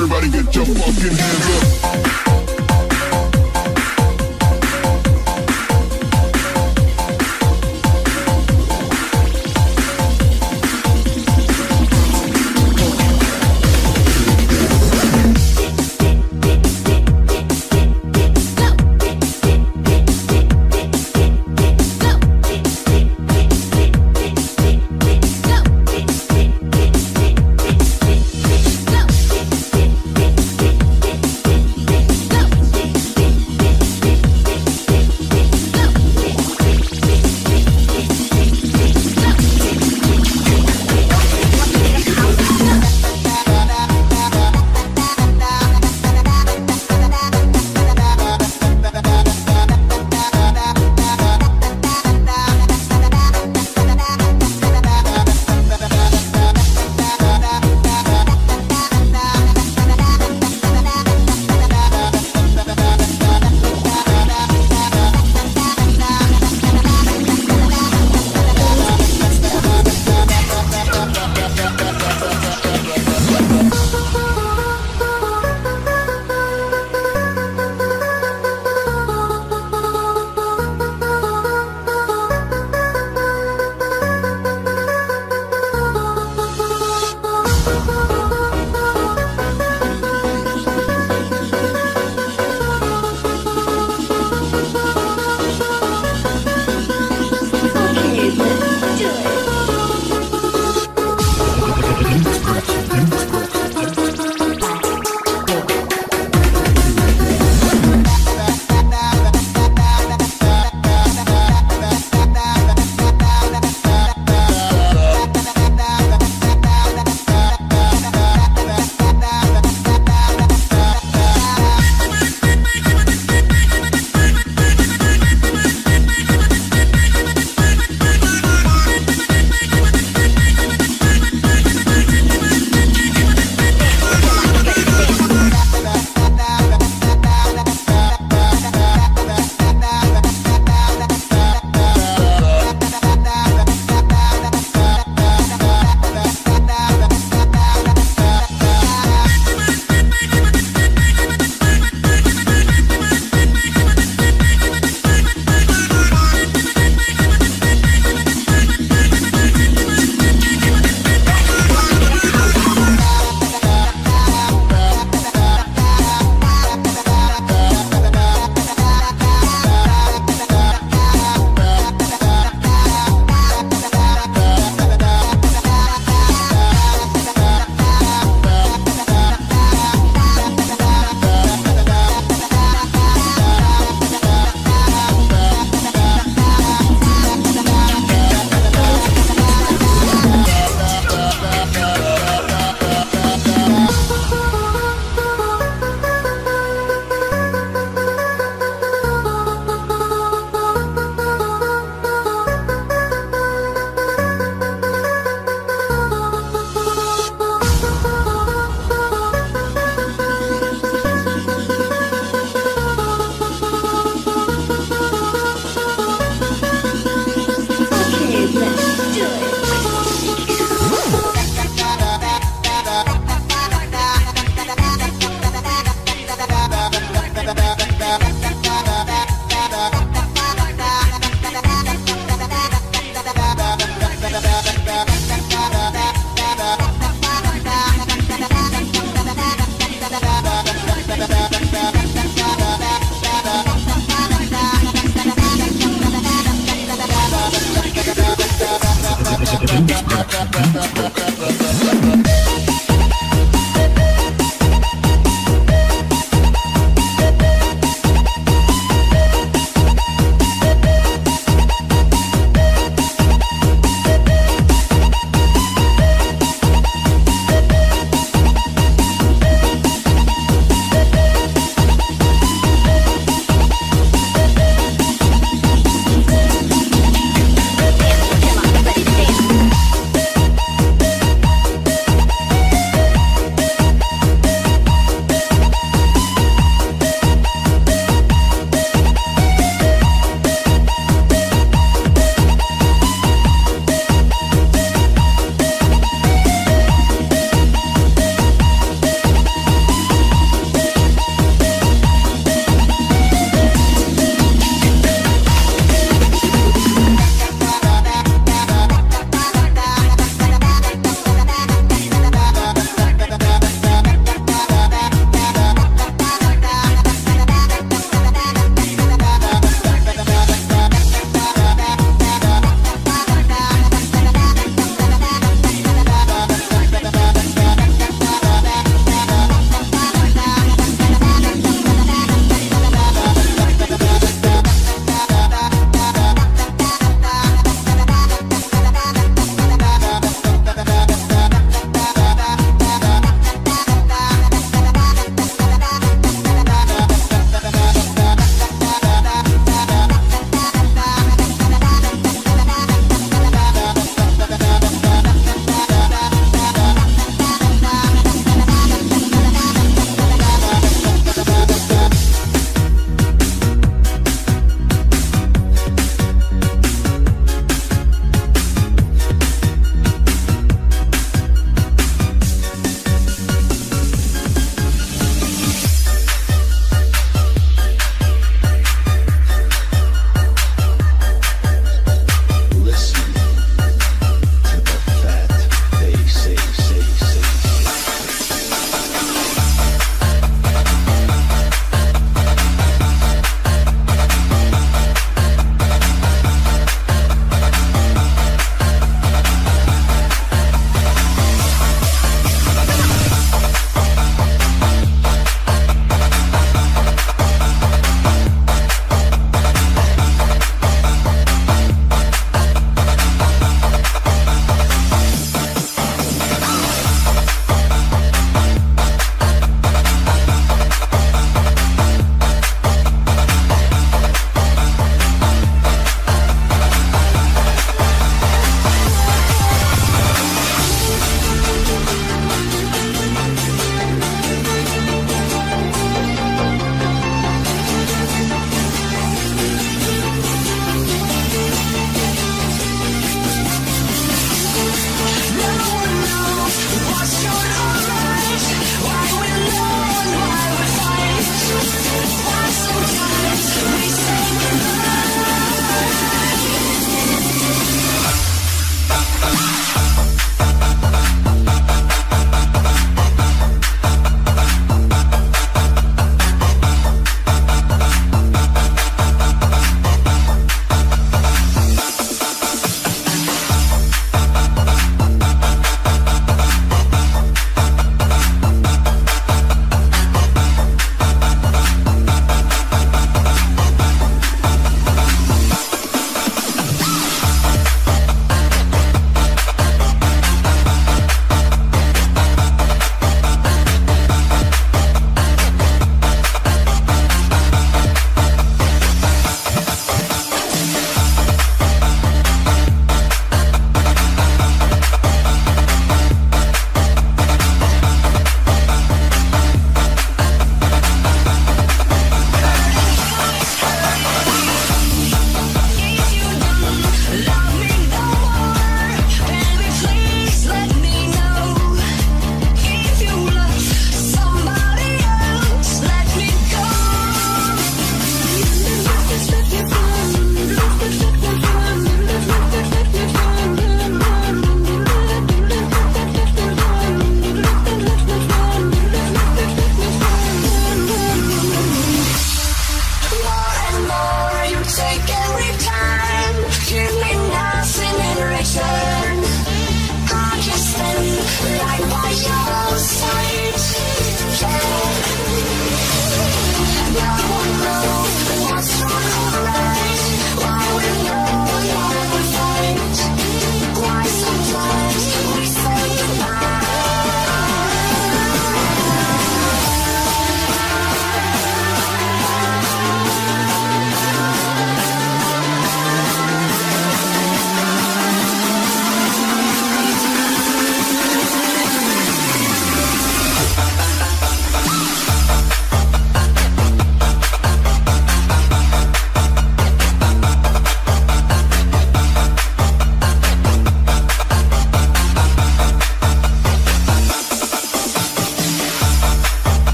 Everybody get your fucking hands up.